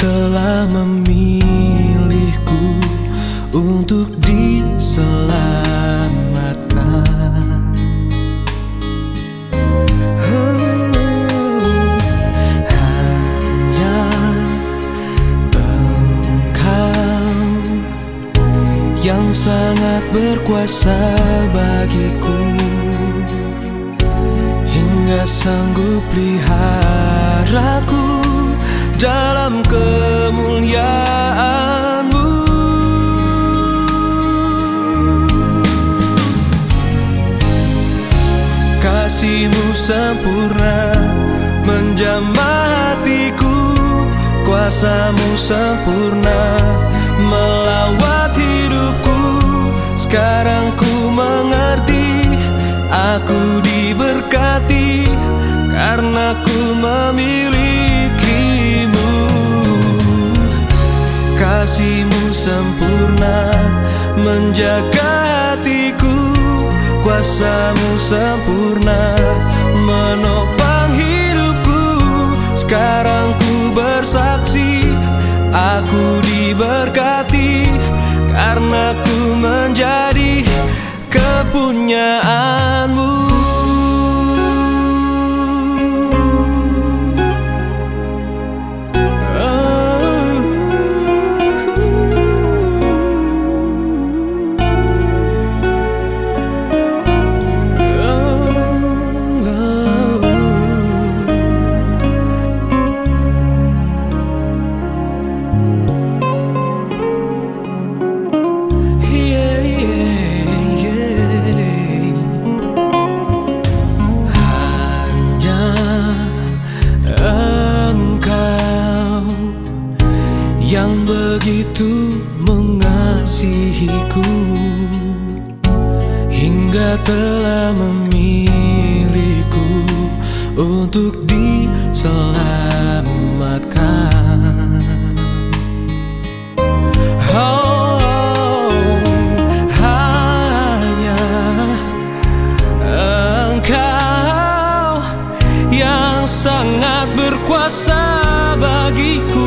telah memilihku untuk diselamatkan. Hanya Engkau yang sangat berkuasa bagiku. Hingga sanggup peliharaku dalam kemuliaanmu. Kasihmu sempurna menjamah hatiku. Kuasamu sempurna melawat hidupku. Sekarang ku mengerti Aku diberkati. Karena ku memilikimu Kasihmu sempurna menjaga hatiku Kuasamu sempurna menopang hidupku. Sekarang ku bersaksi Aku diberkati Karena ku menjadi kepunyaanmu mengasihiku hingga telah memilihku untuk diselamatkan. Oh, hanya Engkau yang sangat berkuasa bagiku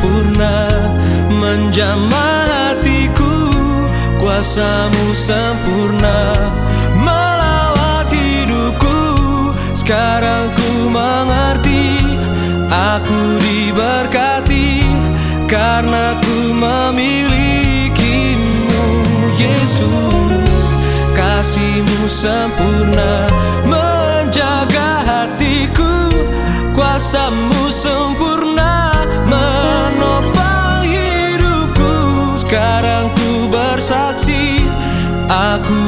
sempurna menjamah hatiku kuasamu sempurna melawat hidupku. Sekarang ku mengerti aku diberkati karena ku memilikimu Yesus. Kasihmu sempurna menjaga hatiku kuasamu sempurna bersaksi aku